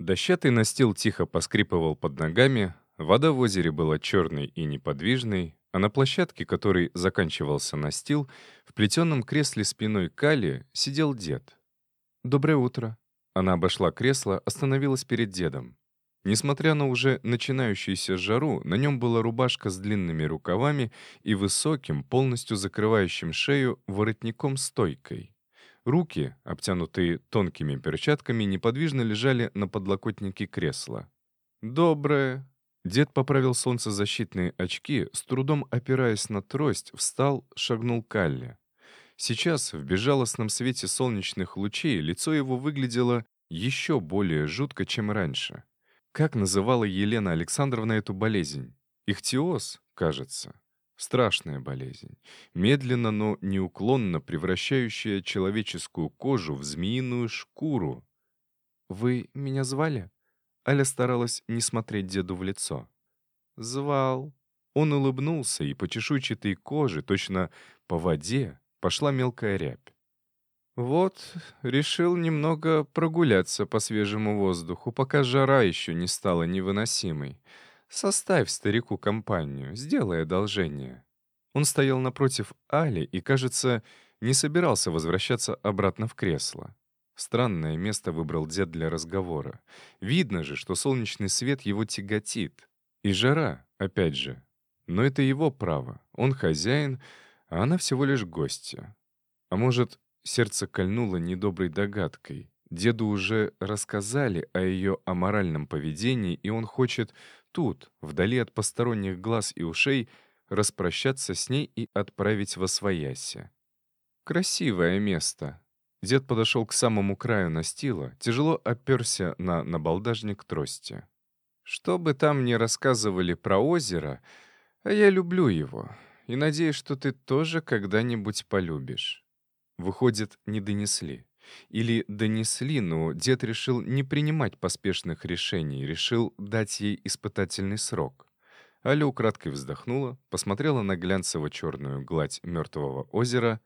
Дощатый настил тихо поскрипывал под ногами, вода в озере была черной и неподвижной, а на площадке, которой заканчивался настил, в плетеном кресле спиной Кали сидел дед. «Доброе утро». Она обошла кресло, остановилась перед дедом. Несмотря на уже начинающуюся жару, на нем была рубашка с длинными рукавами и высоким, полностью закрывающим шею, воротником-стойкой. Руки, обтянутые тонкими перчатками, неподвижно лежали на подлокотнике кресла. «Доброе!» Дед поправил солнцезащитные очки, с трудом опираясь на трость, встал, шагнул к Алле. Сейчас, в безжалостном свете солнечных лучей, лицо его выглядело еще более жутко, чем раньше. Как называла Елена Александровна эту болезнь? Ихтиоз, кажется. Страшная болезнь, медленно, но неуклонно превращающая человеческую кожу в змеиную шкуру. «Вы меня звали?» Аля старалась не смотреть деду в лицо. «Звал». Он улыбнулся, и по чешуйчатой коже, точно по воде, пошла мелкая рябь. «Вот, решил немного прогуляться по свежему воздуху, пока жара еще не стала невыносимой. Составь старику компанию, сделай одолжение». Он стоял напротив Али и, кажется, не собирался возвращаться обратно в кресло. Странное место выбрал дед для разговора. Видно же, что солнечный свет его тяготит. И жара, опять же. Но это его право. Он хозяин, а она всего лишь гостья. А может, сердце кольнуло недоброй догадкой. Деду уже рассказали о ее аморальном поведении, и он хочет тут, вдали от посторонних глаз и ушей, распрощаться с ней и отправить во свояси. Красивое место. Дед подошел к самому краю настила, тяжело оперся на набалдажник трости. Что бы там ни рассказывали про озеро, а я люблю его, и надеюсь, что ты тоже когда-нибудь полюбишь. Выходит, не донесли. Или донесли, но дед решил не принимать поспешных решений, решил дать ей испытательный срок. Аля украдкой вздохнула, посмотрела на глянцево-черную гладь мертвого озера.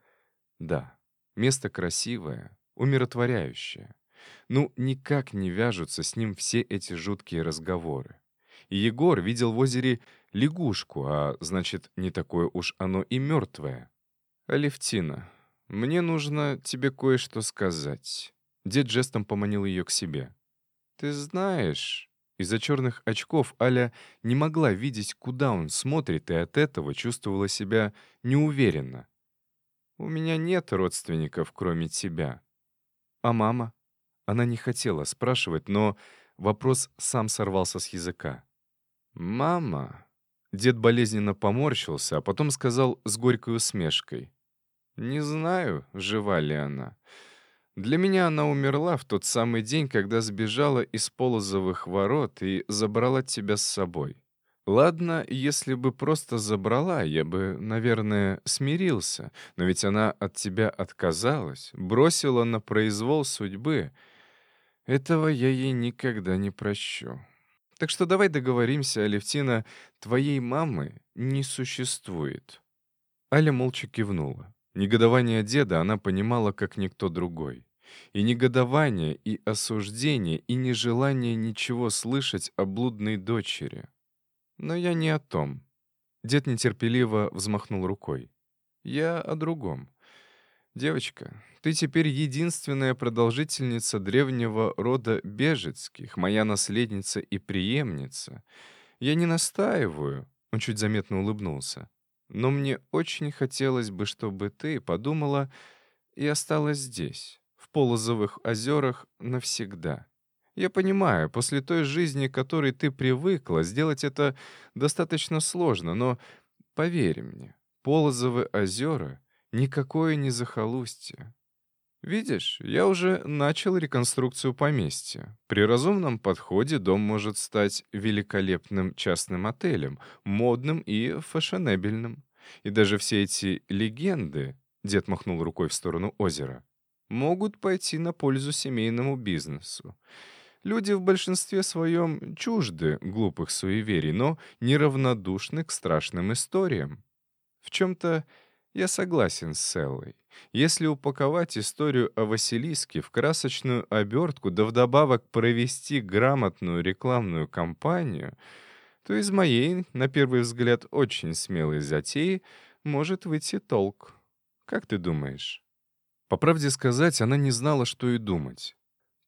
Да, место красивое, умиротворяющее. Ну, никак не вяжутся с ним все эти жуткие разговоры. И Егор видел в озере лягушку, а значит, не такое уж оно и мертвое. «Алевтина, «Мне нужно тебе кое-что сказать». Дед жестом поманил ее к себе. «Ты знаешь...» Из-за черных очков Аля не могла видеть, куда он смотрит, и от этого чувствовала себя неуверенно. «У меня нет родственников, кроме тебя». «А мама?» Она не хотела спрашивать, но вопрос сам сорвался с языка. «Мама...» Дед болезненно поморщился, а потом сказал с горькой усмешкой. Не знаю, жива ли она. Для меня она умерла в тот самый день, когда сбежала из полозовых ворот и забрала тебя с собой. Ладно, если бы просто забрала, я бы, наверное, смирился, но ведь она от тебя отказалась, бросила на произвол судьбы. Этого я ей никогда не прощу. Так что давай договоримся, Алевтина, твоей мамы не существует». Аля молча кивнула. Негодование деда она понимала, как никто другой. И негодование, и осуждение, и нежелание ничего слышать о блудной дочери. Но я не о том. Дед нетерпеливо взмахнул рукой. Я о другом. Девочка, ты теперь единственная продолжительница древнего рода Бежецких, моя наследница и преемница. Я не настаиваю, он чуть заметно улыбнулся. Но мне очень хотелось бы, чтобы ты подумала и осталась здесь, в Полозовых озерах, навсегда. Я понимаю, после той жизни, к которой ты привыкла, сделать это достаточно сложно, но поверь мне, Полозовы озера — никакое не захолустье. Видишь, я уже начал реконструкцию поместья. При разумном подходе дом может стать великолепным частным отелем, модным и фashionабельным. И даже все эти легенды, дед махнул рукой в сторону озера, могут пойти на пользу семейному бизнесу. Люди в большинстве своем чужды глупых суеверий, но неравнодушны к страшным историям. В чем-то Я согласен с Селлой. Если упаковать историю о Василиске в красочную обертку, да вдобавок провести грамотную рекламную кампанию, то из моей, на первый взгляд, очень смелой затеи может выйти толк. Как ты думаешь? По правде сказать, она не знала, что и думать.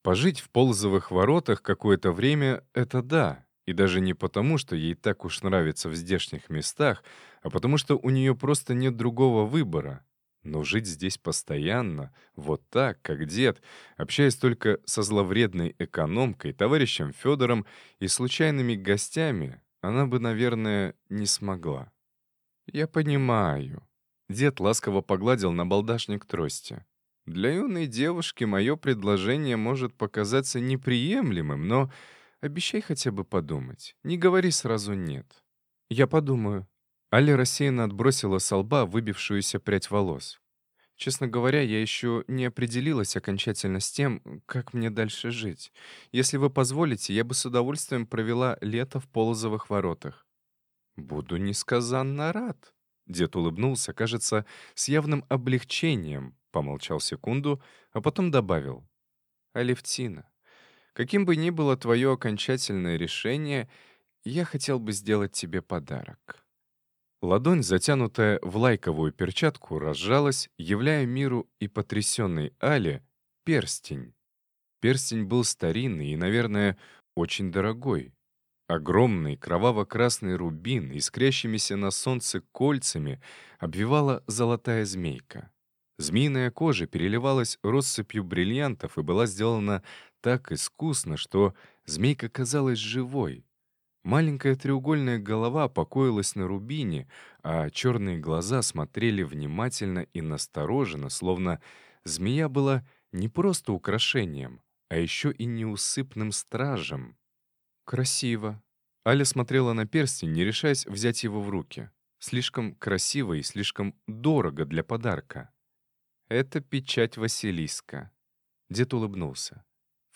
Пожить в ползовых воротах какое-то время — это да, и даже не потому, что ей так уж нравится в здешних местах, а потому что у нее просто нет другого выбора. Но жить здесь постоянно, вот так, как дед, общаясь только со зловредной экономкой, товарищем Федором и случайными гостями, она бы, наверное, не смогла. «Я понимаю». Дед ласково погладил на балдашник трости. «Для юной девушки мое предложение может показаться неприемлемым, но обещай хотя бы подумать. Не говори сразу «нет». «Я подумаю», Аля рассеянно отбросила со лба выбившуюся прядь волос. Честно говоря, я еще не определилась окончательно с тем, как мне дальше жить. Если вы позволите, я бы с удовольствием провела лето в Полозовых воротах. Буду несказанно рад. Дед улыбнулся, кажется, с явным облегчением, помолчал секунду, а потом добавил. «Алевтина, каким бы ни было твое окончательное решение, я хотел бы сделать тебе подарок». Ладонь, затянутая в лайковую перчатку, разжалась, являя миру и потрясенной Але перстень. Перстень был старинный и, наверное, очень дорогой. Огромный кроваво-красный рубин, искрящимися на солнце кольцами, обвивала золотая змейка. Змеиная кожа переливалась россыпью бриллиантов и была сделана так искусно, что змейка казалась живой. Маленькая треугольная голова покоилась на рубине, а черные глаза смотрели внимательно и настороженно, словно змея была не просто украшением, а еще и неусыпным стражем. «Красиво». Аля смотрела на перстень, не решаясь взять его в руки. Слишком красиво и слишком дорого для подарка. «Это печать Василиска». Дед улыбнулся.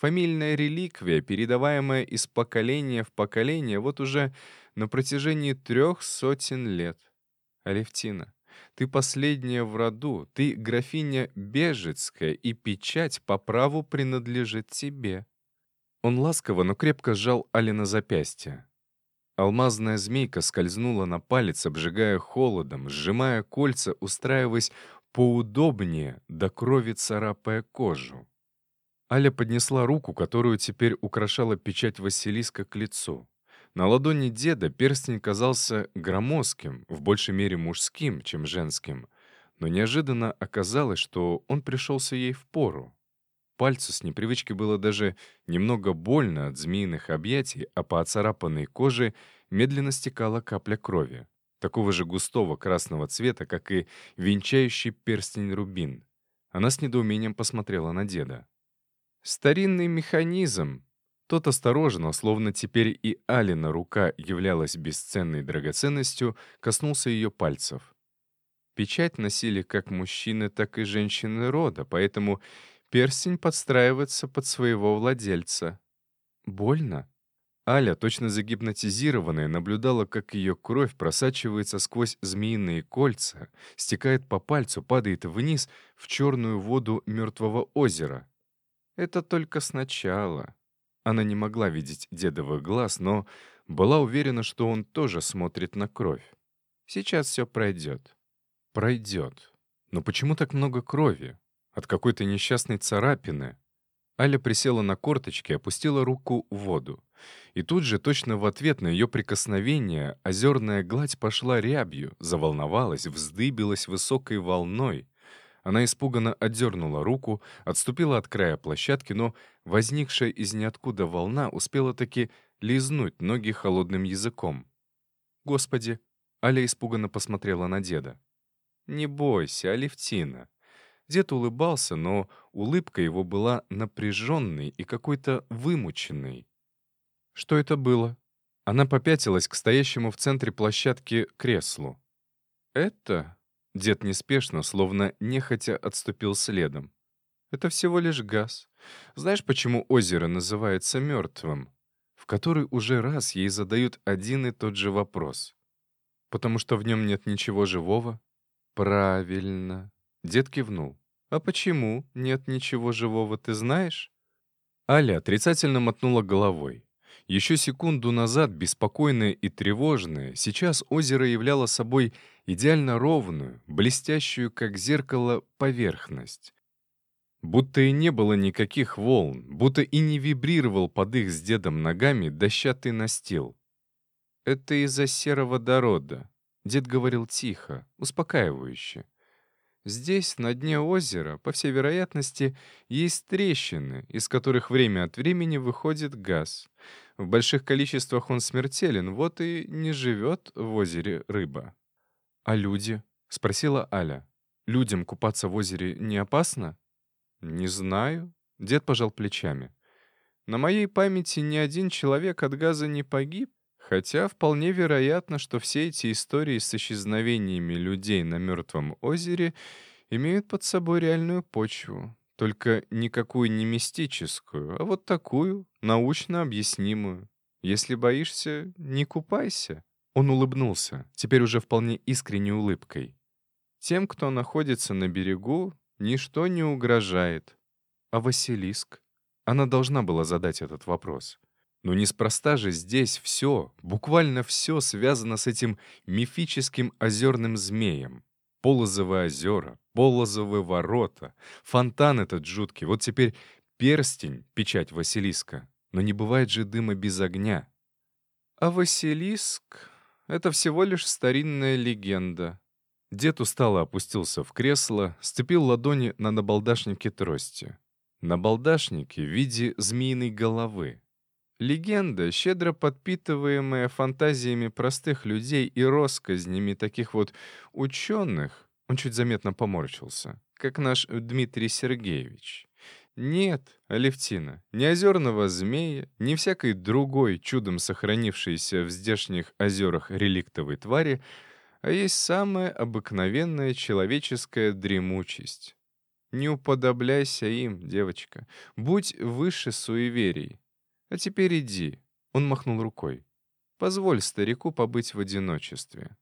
Фамильная реликвия, передаваемая из поколения в поколение вот уже на протяжении трех сотен лет. Алевтина, ты последняя в роду, ты графиня Бежецкая, и печать по праву принадлежит тебе». Он ласково, но крепко сжал Алина запястье. Алмазная змейка скользнула на палец, обжигая холодом, сжимая кольца, устраиваясь поудобнее, до крови царапая кожу. Аля поднесла руку, которую теперь украшала печать Василиска к лицу. На ладони деда перстень казался громоздким, в большей мере мужским, чем женским. Но неожиданно оказалось, что он пришелся ей в пору. Пальцу с непривычки было даже немного больно от змеиных объятий, а по оцарапанной коже медленно стекала капля крови, такого же густого красного цвета, как и венчающий перстень рубин. Она с недоумением посмотрела на деда. Старинный механизм. Тот осторожно, словно теперь и Алина рука являлась бесценной драгоценностью, коснулся ее пальцев. Печать носили как мужчины, так и женщины рода, поэтому перстень подстраивается под своего владельца. Больно? Аля, точно загипнотизированная, наблюдала, как ее кровь просачивается сквозь змеиные кольца, стекает по пальцу, падает вниз в черную воду мертвого озера. Это только сначала. Она не могла видеть дедовых глаз, но была уверена, что он тоже смотрит на кровь. Сейчас все пройдет. Пройдет. Но почему так много крови? От какой-то несчастной царапины? Аля присела на корточки, опустила руку в воду. И тут же, точно в ответ на ее прикосновение, озерная гладь пошла рябью, заволновалась, вздыбилась высокой волной. Она испуганно отдернула руку, отступила от края площадки, но возникшая из ниоткуда волна успела таки лизнуть ноги холодным языком. «Господи!» — Аля испуганно посмотрела на деда. «Не бойся, Алевтина». Дед улыбался, но улыбка его была напряженной и какой-то вымученной. «Что это было?» Она попятилась к стоящему в центре площадки креслу. «Это...» Дед неспешно, словно нехотя отступил следом. «Это всего лишь газ. Знаешь, почему озеро называется мертвым?» В который уже раз ей задают один и тот же вопрос. «Потому что в нем нет ничего живого?» «Правильно». Дед кивнул. «А почему нет ничего живого, ты знаешь?» Аля отрицательно мотнула головой. Еще секунду назад, беспокойное и тревожное, сейчас озеро являло собой идеально ровную, блестящую, как зеркало, поверхность. Будто и не было никаких волн, будто и не вибрировал под их с дедом ногами дощатый настил. «Это из-за сероводорода», — дед говорил тихо, успокаивающе. Здесь, на дне озера, по всей вероятности, есть трещины, из которых время от времени выходит газ. В больших количествах он смертелен, вот и не живет в озере рыба. «А люди?» — спросила Аля. «Людям купаться в озере не опасно?» «Не знаю», — дед пожал плечами. «На моей памяти ни один человек от газа не погиб, хотя вполне вероятно, что все эти истории с исчезновениями людей на мертвом озере имеют под собой реальную почву, только никакую не мистическую, а вот такую, научно объяснимую. Если боишься, не купайся». Он улыбнулся, теперь уже вполне искренней улыбкой. Тем, кто находится на берегу, Ничто не угрожает. А Василиск? Она должна была задать этот вопрос. Но неспроста же здесь все, буквально все связано с этим мифическим озерным змеем. Полозовые озера, полозовые ворота, фонтан этот жуткий, вот теперь перстень, печать Василиска. Но не бывает же дыма без огня. А Василиск — это всего лишь старинная легенда, Дед устало опустился в кресло, сцепил ладони на набалдашнике трости. Набалдашнике в виде змеиной головы. Легенда, щедро подпитываемая фантазиями простых людей и россказнями таких вот ученых, он чуть заметно поморщился, как наш Дмитрий Сергеевич. Нет, Алевтина, ни озерного змея, ни всякой другой чудом сохранившейся в здешних озерах реликтовой твари — а есть самая обыкновенная человеческая дремучесть. Не уподобляйся им, девочка. Будь выше суеверий. А теперь иди. Он махнул рукой. Позволь старику побыть в одиночестве.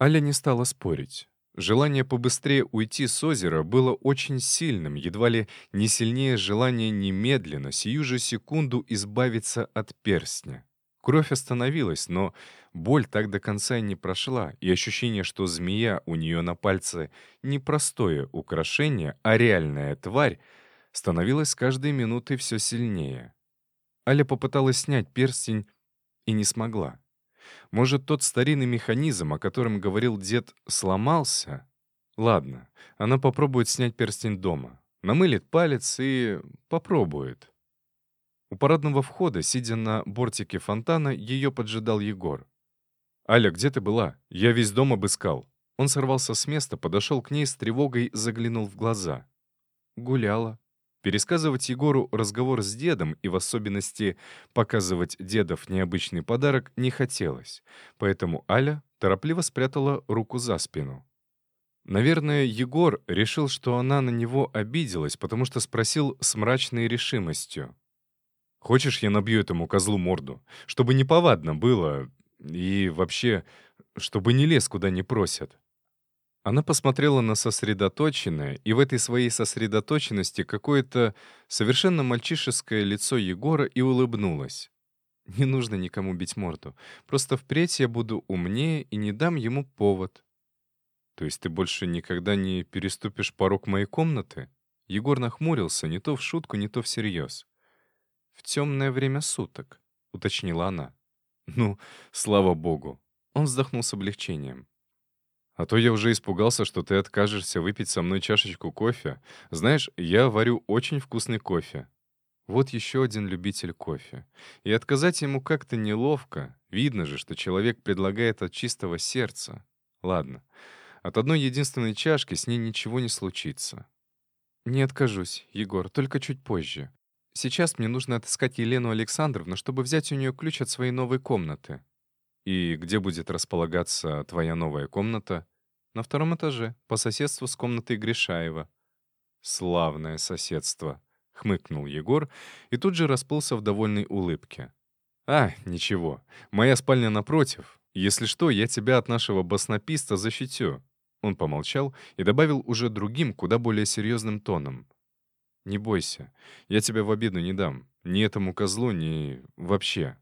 Аля не стала спорить. Желание побыстрее уйти с озера было очень сильным, едва ли не сильнее желания немедленно, сию же секунду избавиться от перстня. Кровь остановилась, но Боль так до конца и не прошла, и ощущение, что змея у нее на пальце не простое украшение, а реальная тварь, становилось с каждой минутой все сильнее. Аля попыталась снять перстень и не смогла. Может, тот старинный механизм, о котором говорил дед, сломался? Ладно, она попробует снять перстень дома. Намылит палец и попробует. У парадного входа, сидя на бортике фонтана, ее поджидал Егор. «Аля, где ты была? Я весь дом обыскал». Он сорвался с места, подошел к ней с тревогой, заглянул в глаза. «Гуляла». Пересказывать Егору разговор с дедом и в особенности показывать дедов необычный подарок не хотелось, поэтому Аля торопливо спрятала руку за спину. Наверное, Егор решил, что она на него обиделась, потому что спросил с мрачной решимостью. «Хочешь, я набью этому козлу морду? Чтобы неповадно было, и вообще, чтобы не лез, куда не просят. Она посмотрела на сосредоточенное, и в этой своей сосредоточенности какое-то совершенно мальчишеское лицо Егора и улыбнулась. «Не нужно никому бить морду. Просто впредь я буду умнее и не дам ему повод». «То есть ты больше никогда не переступишь порог моей комнаты?» Егор нахмурился, не то в шутку, не то всерьез. «В темное время суток», — уточнила она. Ну, слава богу. Он вздохнул с облегчением. А то я уже испугался, что ты откажешься выпить со мной чашечку кофе. Знаешь, я варю очень вкусный кофе. Вот еще один любитель кофе. И отказать ему как-то неловко. Видно же, что человек предлагает от чистого сердца. Ладно, от одной единственной чашки с ней ничего не случится. Не откажусь, Егор, только чуть позже. Сейчас мне нужно отыскать Елену Александровну, чтобы взять у нее ключ от своей новой комнаты. И где будет располагаться твоя новая комната? На втором этаже, по соседству с комнатой Гришаева. Славное соседство, хмыкнул Егор и тут же расплылся в довольной улыбке. А, ничего, моя спальня напротив. Если что, я тебя от нашего баснописта защитю. Он помолчал и добавил уже другим, куда более серьезным тоном. «Не бойся, я тебя в обиду не дам. Ни этому козлу, ни вообще».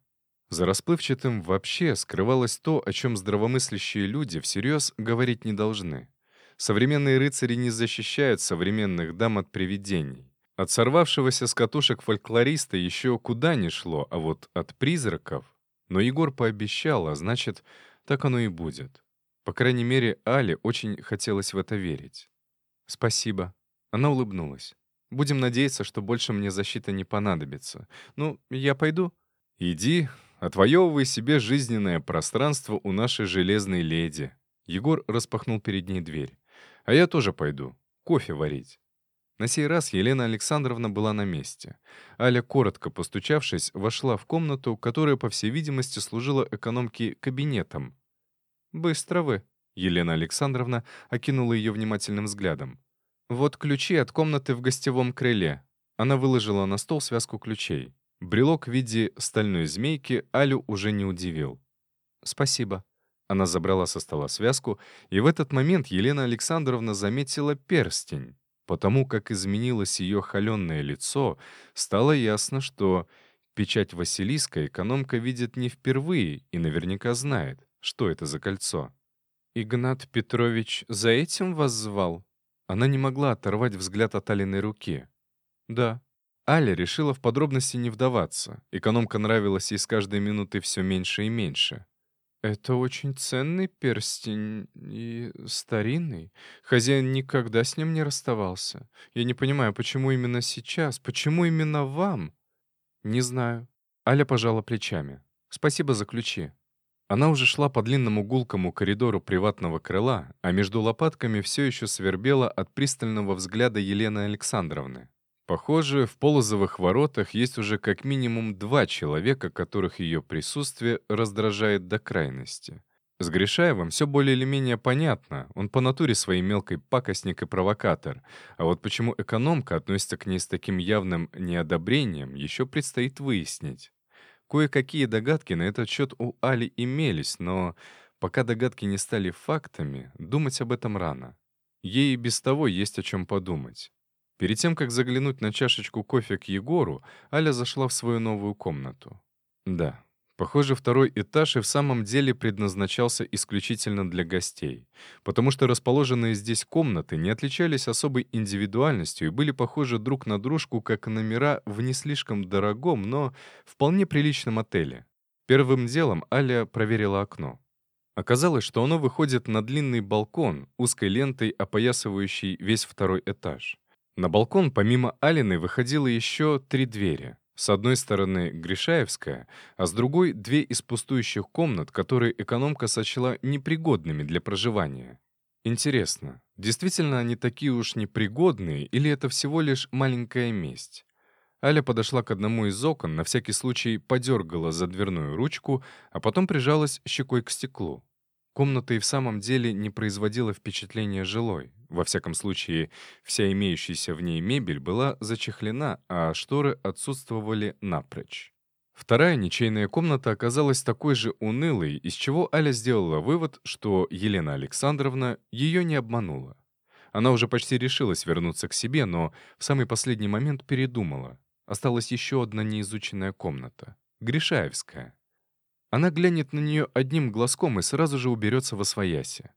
За расплывчатым «вообще» скрывалось то, о чем здравомыслящие люди всерьез говорить не должны. Современные рыцари не защищают современных дам от привидений. От сорвавшегося с катушек фольклориста еще куда ни шло, а вот от призраков... Но Егор пообещал, а значит, так оно и будет. По крайней мере, Але очень хотелось в это верить. «Спасибо». Она улыбнулась. «Будем надеяться, что больше мне защита не понадобится. Ну, я пойду?» «Иди, отвоевывай себе жизненное пространство у нашей железной леди». Егор распахнул перед ней дверь. «А я тоже пойду. Кофе варить». На сей раз Елена Александровна была на месте. Аля, коротко постучавшись, вошла в комнату, которая, по всей видимости, служила экономке кабинетом. «Быстро вы», — Елена Александровна окинула ее внимательным взглядом. «Вот ключи от комнаты в гостевом крыле». Она выложила на стол связку ключей. Брелок в виде стальной змейки Алю уже не удивил. «Спасибо». Она забрала со стола связку, и в этот момент Елена Александровна заметила перстень. Потому как изменилось ее холеное лицо, стало ясно, что печать Василиска экономка видит не впервые и наверняка знает, что это за кольцо. «Игнат Петрович за этим вас звал?» Она не могла оторвать взгляд от Алиной руки. «Да». Аля решила в подробности не вдаваться. Экономка нравилась ей с каждой минутой все меньше и меньше. «Это очень ценный перстень и старинный. Хозяин никогда с ним не расставался. Я не понимаю, почему именно сейчас, почему именно вам?» «Не знаю». Аля пожала плечами. «Спасибо за ключи». Она уже шла по длинному гулкому коридору приватного крыла, а между лопатками все еще свербела от пристального взгляда Елены Александровны. Похоже, в полозовых воротах есть уже как минимум два человека, которых ее присутствие раздражает до крайности. С Гришаевым все более или менее понятно. Он по натуре своей мелкой пакостник и провокатор. А вот почему экономка относится к ней с таким явным неодобрением, еще предстоит выяснить. Кое-какие догадки на этот счет у Али имелись, но пока догадки не стали фактами, думать об этом рано. Ей и без того есть о чем подумать. Перед тем, как заглянуть на чашечку кофе к Егору, Аля зашла в свою новую комнату. Да, похоже, второй этаж и в самом деле предназначался исключительно для гостей, потому что расположенные здесь комнаты не отличались особой индивидуальностью и были похожи друг на дружку, как номера в не слишком дорогом, но вполне приличном отеле. Первым делом Аля проверила окно. Оказалось, что оно выходит на длинный балкон, узкой лентой опоясывающий весь второй этаж. На балкон помимо Алины выходило еще три двери. С одной стороны Гришаевская, а с другой — две из пустующих комнат, которые экономка сочла непригодными для проживания. Интересно, действительно они такие уж непригодные, или это всего лишь маленькая месть? Аля подошла к одному из окон, на всякий случай подергала за дверную ручку, а потом прижалась щекой к стеклу. Комната и в самом деле не производила впечатления жилой. Во всяком случае, вся имеющаяся в ней мебель была зачехлена, а шторы отсутствовали напрочь. Вторая ничейная комната оказалась такой же унылой, из чего Аля сделала вывод, что Елена Александровна ее не обманула. Она уже почти решилась вернуться к себе, но в самый последний момент передумала. Осталась еще одна неизученная комната — Гришаевская. Она глянет на нее одним глазком и сразу же уберется во свояси.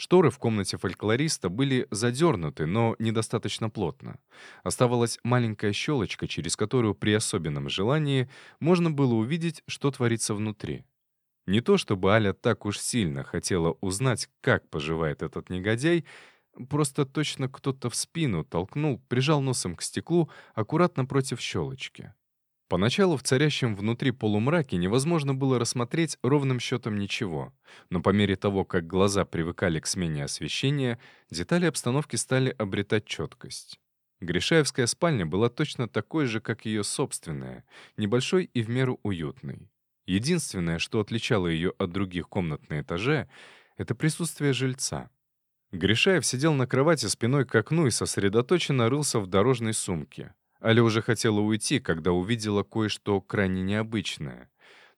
Шторы в комнате фольклориста были задернуты, но недостаточно плотно. Оставалась маленькая щелочка, через которую при особенном желании можно было увидеть, что творится внутри. Не то чтобы Аля так уж сильно хотела узнать, как поживает этот негодяй, просто точно кто-то в спину толкнул, прижал носом к стеклу аккуратно против щелочки. Поначалу в царящем внутри полумраке невозможно было рассмотреть ровным счетом ничего, но по мере того, как глаза привыкали к смене освещения, детали обстановки стали обретать четкость. Гришаевская спальня была точно такой же, как ее собственная, небольшой и в меру уютной. Единственное, что отличало ее от других комнат на этаже, — это присутствие жильца. Гришаев сидел на кровати спиной к окну и сосредоточенно рылся в дорожной сумке. Аля уже хотела уйти, когда увидела кое-что крайне необычное.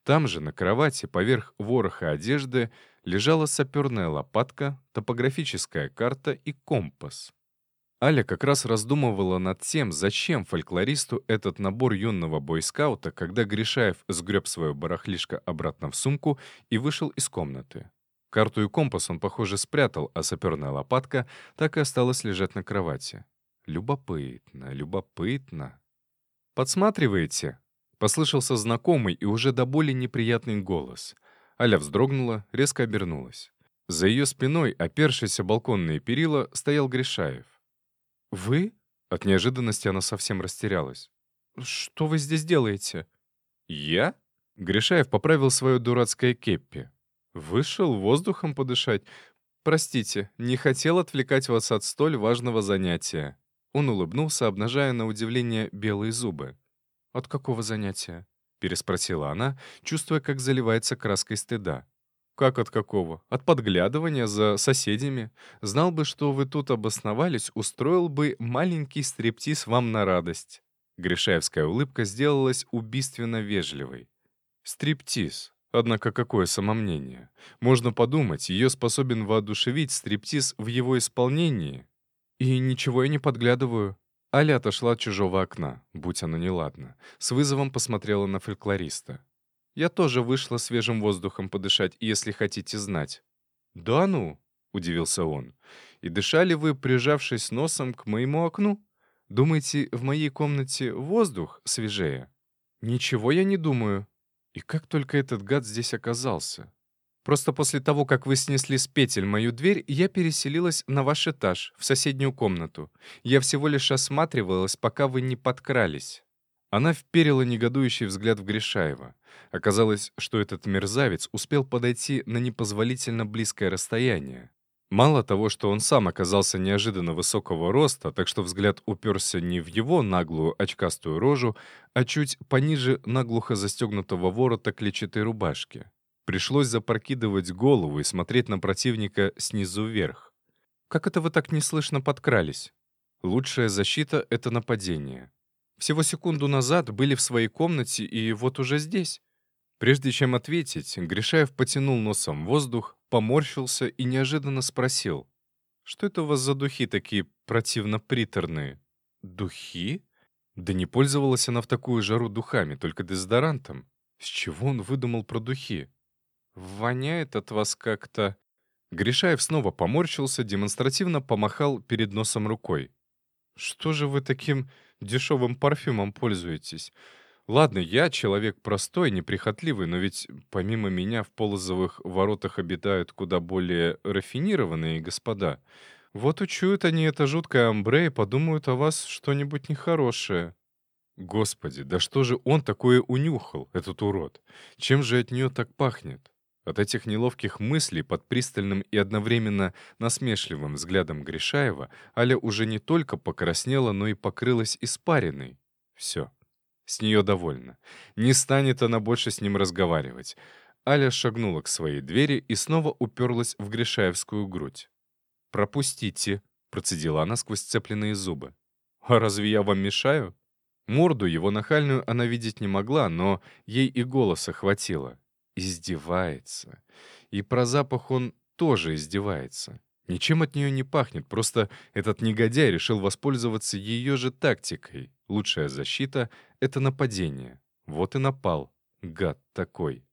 Там же, на кровати, поверх вороха одежды, лежала саперная лопатка, топографическая карта и компас. Аля как раз раздумывала над тем, зачем фольклористу этот набор юного бойскаута, когда Гришаев сгреб свое барахлишко обратно в сумку и вышел из комнаты. Карту и компас он, похоже, спрятал, а саперная лопатка так и осталась лежать на кровати. Любопытно, любопытно. «Подсматриваете?» — послышался знакомый и уже до боли неприятный голос. Аля вздрогнула, резко обернулась. За ее спиной, опершись о балконные перила, стоял Гришаев. «Вы?» От неожиданности она совсем растерялась. «Что вы здесь делаете?» «Я?» Гришаев поправил свое дурацкое кеппи. «Вышел воздухом подышать. Простите, не хотел отвлекать вас от столь важного занятия». Он улыбнулся, обнажая на удивление белые зубы. «От какого занятия?» — переспросила она, чувствуя, как заливается краской стыда. «Как от какого? От подглядывания за соседями. Знал бы, что вы тут обосновались, устроил бы маленький стриптиз вам на радость». Гришаевская улыбка сделалась убийственно вежливой. «Стриптиз. Однако какое самомнение. Можно подумать, ее способен воодушевить стриптиз в его исполнении. И ничего я не подглядываю». Аля отошла от чужого окна, будь оно неладно. С вызовом посмотрела на фольклориста. Я тоже вышла свежим воздухом подышать, если хотите знать». «Да ну?» — удивился он. «И дышали вы, прижавшись носом к моему окну? Думаете, в моей комнате воздух свежее?» «Ничего я не думаю. И как только этот гад здесь оказался? Просто после того, как вы снесли с петель мою дверь, я переселилась на ваш этаж, в соседнюю комнату. Я всего лишь осматривалась, пока вы не подкрались». Она вперила негодующий взгляд в Гришаева. Оказалось, что этот мерзавец успел подойти на непозволительно близкое расстояние. Мало того, что он сам оказался неожиданно высокого роста, так что взгляд уперся не в его наглую очкастую рожу, а чуть пониже наглухо застегнутого ворота клетчатой рубашки. Пришлось запрокидывать голову и смотреть на противника снизу вверх. «Как это вы так неслышно подкрались?» «Лучшая защита — это нападение. Всего секунду назад были в своей комнате и вот уже здесь. Прежде чем ответить, Гришаев потянул носом воздух, поморщился и неожиданно спросил. «Что это у вас за духи такие противно приторные?» «Духи?» Да не пользовалась она в такую жару духами, только дезодорантом. С чего он выдумал про духи? «Воняет от вас как-то...» Гришаев снова поморщился, демонстративно помахал перед носом рукой. «Что же вы таким дешевым парфюмом пользуетесь. Ладно, я человек простой, неприхотливый, но ведь помимо меня в полозовых воротах обитают куда более рафинированные господа. Вот учуют они это жуткое амбре и подумают о вас что-нибудь нехорошее. Господи, да что же он такое унюхал, этот урод? Чем же от нее так пахнет? От этих неловких мыслей под пристальным и одновременно насмешливым взглядом Гришаева Аля уже не только покраснела, но и покрылась испариной. Все. С нее довольна. Не станет она больше с ним разговаривать. Аля шагнула к своей двери и снова уперлась в Гришаевскую грудь. «Пропустите», — процедила она сквозь цепленные зубы. «А разве я вам мешаю?» Морду его нахальную она видеть не могла, но ей и голоса хватило издевается. И про запах он тоже издевается. Ничем от нее не пахнет, просто этот негодяй решил воспользоваться ее же тактикой. Лучшая защита — это нападение. Вот и напал. Гад такой.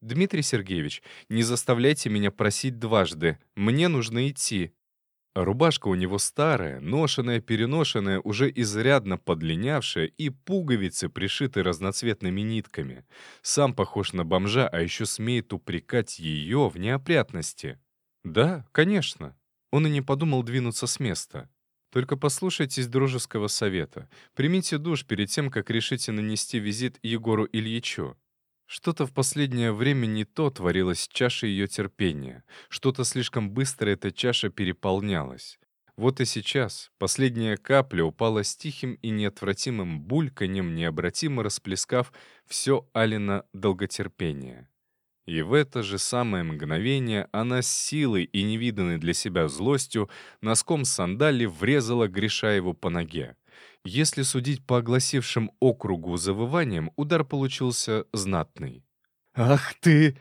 «Дмитрий Сергеевич, не заставляйте меня просить дважды. Мне нужно идти. Рубашка у него старая, ношеная-переношенная, уже изрядно подлинявшая, и пуговицы пришиты разноцветными нитками. Сам похож на бомжа, а еще смеет упрекать ее в неопрятности. Да, конечно. Он и не подумал двинуться с места. Только послушайтесь дружеского совета. Примите душ перед тем, как решите нанести визит Егору Ильичу. Что-то в последнее время не то творилось с чашей ее терпения. Что-то слишком быстро эта чаша переполнялась. Вот и сейчас последняя капля упала с тихим и неотвратимым бульканьем, необратимо расплескав все Алина долготерпение. И в это же самое мгновение она с силой и невиданной для себя злостью носком сандали врезала Гришаеву по ноге. Если судить по огласившим округу завываниям, удар получился знатный. «Ах ты!»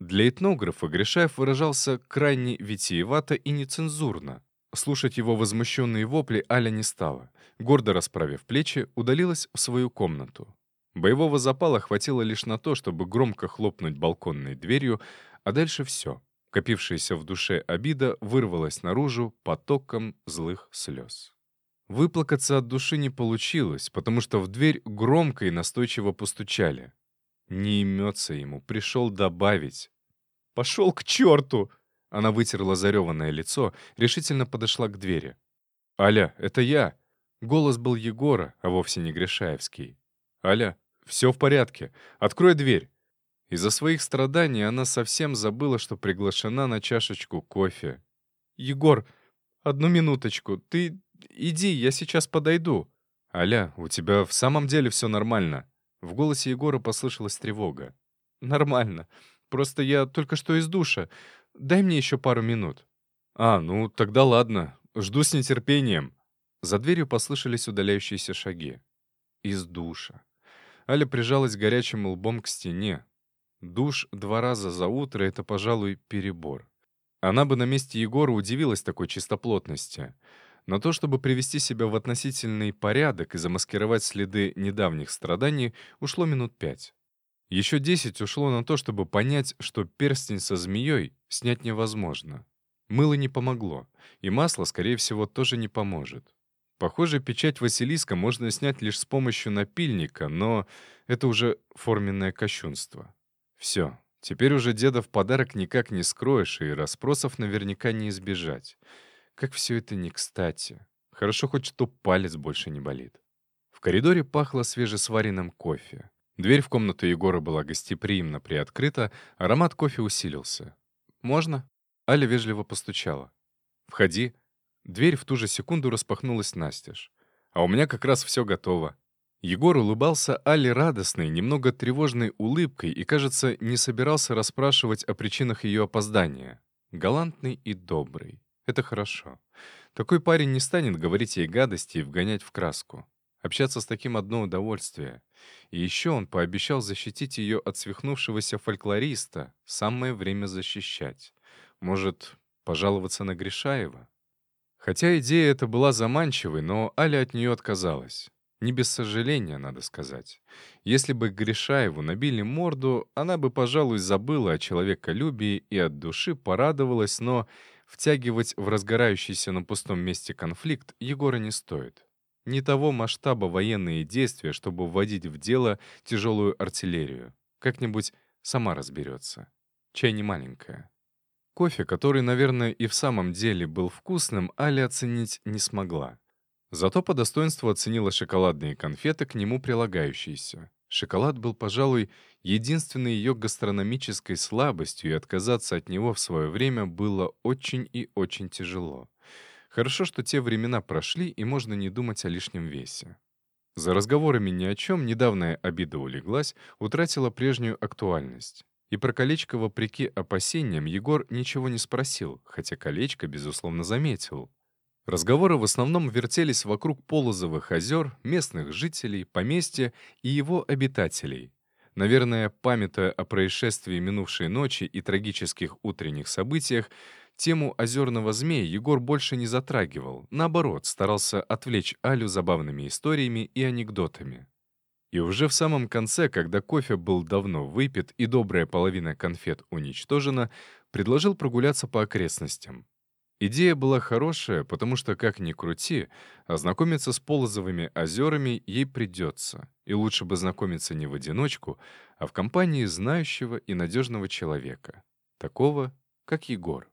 Для этнографа Гришаев выражался крайне витиевато и нецензурно. Слушать его возмущенные вопли Аля не стала. Гордо расправив плечи, удалилась в свою комнату. Боевого запала хватило лишь на то, чтобы громко хлопнуть балконной дверью, а дальше все. Копившаяся в душе обида вырвалась наружу потоком злых слез. Выплакаться от души не получилось, потому что в дверь громко и настойчиво постучали. Не имется ему, пришел добавить. «Пошел к черту!» Она вытерла зареванное лицо, решительно подошла к двери. «Аля, это я!» Голос был Егора, а вовсе не Гришаевский. «Аля, все в порядке. Открой дверь». Из-за своих страданий она совсем забыла, что приглашена на чашечку кофе. «Егор, одну минуточку. Ты иди, я сейчас подойду». «Аля, у тебя в самом деле все нормально?» В голосе Егора послышалась тревога. «Нормально. Просто я только что из душа. Дай мне еще пару минут». «А, ну тогда ладно. Жду с нетерпением». За дверью послышались удаляющиеся шаги. Из душа. Аля прижалась горячим лбом к стене. Душ два раза за утро — это, пожалуй, перебор. Она бы на месте Егора удивилась такой чистоплотности. Но то, чтобы привести себя в относительный порядок и замаскировать следы недавних страданий, ушло минут пять. Еще десять ушло на то, чтобы понять, что перстень со змеей снять невозможно. Мыло не помогло, и масло, скорее всего, тоже не поможет. Похоже, печать Василиска можно снять лишь с помощью напильника, но это уже форменное кощунство. Все, теперь уже деда в подарок никак не скроешь, и расспросов наверняка не избежать. Как все это не кстати. Хорошо хоть что палец больше не болит. В коридоре пахло свежесваренным кофе. Дверь в комнату Егора была гостеприимно приоткрыта, аромат кофе усилился. «Можно?» Аля вежливо постучала. «Входи», Дверь в ту же секунду распахнулась настежь. А у меня как раз все готово. Егор улыбался Али радостной, немного тревожной улыбкой и, кажется, не собирался расспрашивать о причинах ее опоздания. Галантный и добрый. Это хорошо. Такой парень не станет говорить ей гадости и вгонять в краску. Общаться с таким одно удовольствие. И еще он пообещал защитить ее от свихнувшегося фольклориста. Самое время защищать. Может, пожаловаться на Гришаева? Хотя идея эта была заманчивой, но Аля от нее отказалась. Не без сожаления, надо сказать. Если бы Гришаеву набили морду, она бы, пожалуй, забыла о человеколюбии и от души порадовалась, но втягивать в разгорающийся на пустом месте конфликт Егора не стоит. Не того масштаба военные действия, чтобы вводить в дело тяжелую артиллерию. Как-нибудь сама разберется. Чай не маленькая. Кофе, который, наверное, и в самом деле был вкусным, Аля оценить не смогла. Зато по достоинству оценила шоколадные конфеты, к нему прилагающиеся. Шоколад был, пожалуй, единственной ее гастрономической слабостью, и отказаться от него в свое время было очень и очень тяжело. Хорошо, что те времена прошли, и можно не думать о лишнем весе. За разговорами ни о чем недавняя обида улеглась, утратила прежнюю актуальность. И про колечко, вопреки опасениям, Егор ничего не спросил, хотя колечко, безусловно, заметил. Разговоры в основном вертелись вокруг Полозовых озер, местных жителей, поместья и его обитателей. Наверное, памятая о происшествии минувшей ночи и трагических утренних событиях, тему озерного змея Егор больше не затрагивал, наоборот, старался отвлечь Алю забавными историями и анекдотами. И уже в самом конце, когда кофе был давно выпит и добрая половина конфет уничтожена, предложил прогуляться по окрестностям. Идея была хорошая, потому что, как ни крути, ознакомиться с Полозовыми озерами ей придется. И лучше бы знакомиться не в одиночку, а в компании знающего и надежного человека. Такого, как Егор.